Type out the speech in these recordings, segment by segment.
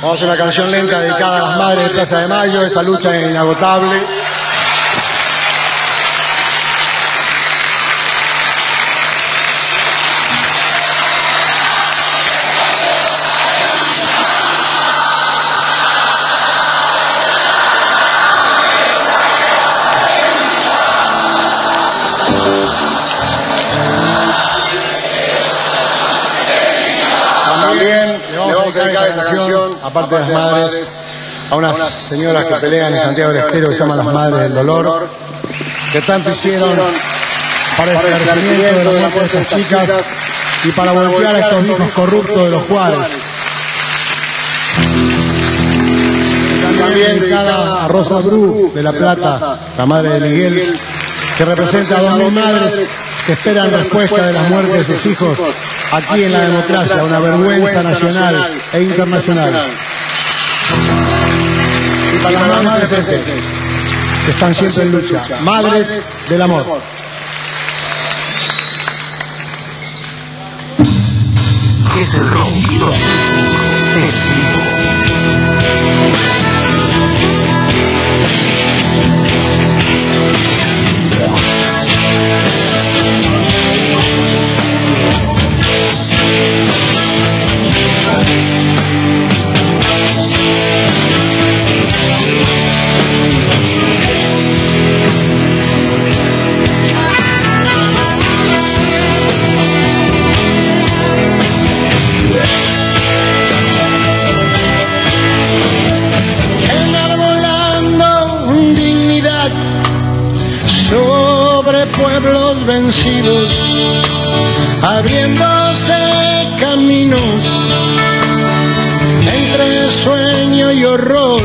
Vamos a una canción lenta dedicada a las madres de Plaza de Mayo, esa lucha inagotable. Vamos a dedicar esta canción, aparte de las madres, a unas señoras que pelean en Santiago del Estero que se llaman las madres del dolor, que tanto hicieron para el esclarecimiento de la muerte de estas chicas y para golpear a estos hijos corruptos de los Juárez. También dedicada a Rosa Bru de La Plata, la madre de Miguel, que representa a dos mil madres que esperan respuesta de la muerte de sus hijos aquí en la democracia, una vergüenza nacional e internacional. Y para las madres presentes, que están siempre en lucha, madres del amor. Es el sobre pueblos vencidos, abriéndose caminos entre sueño y horror,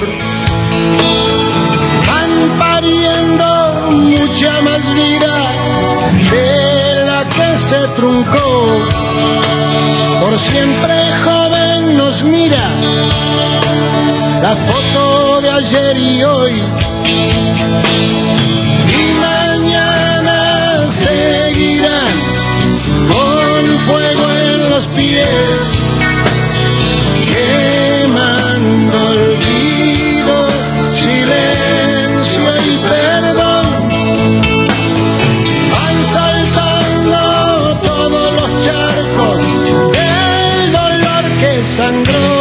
van pariendo mucha más vida de la que se truncó. Por siempre joven nos mira la foto de ayer y hoy. Los pies, quemando olvido, silencio y perdón. Van saltando todos los charcos del dolor que sangró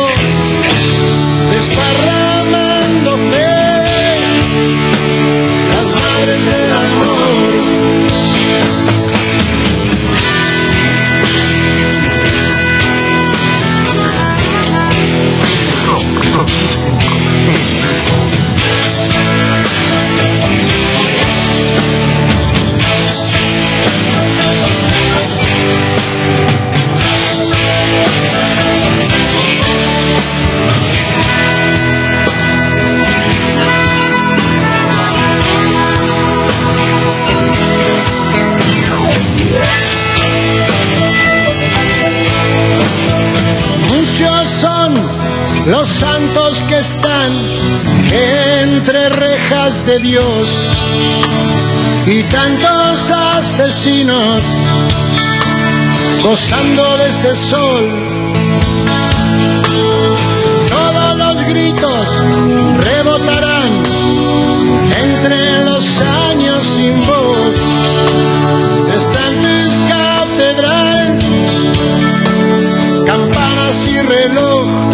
entre rejas de Dios y tantos asesinos gozando de este sol. Todos los gritos rebotarán entre los años sin voz de Santos Catedral campanas y reloj.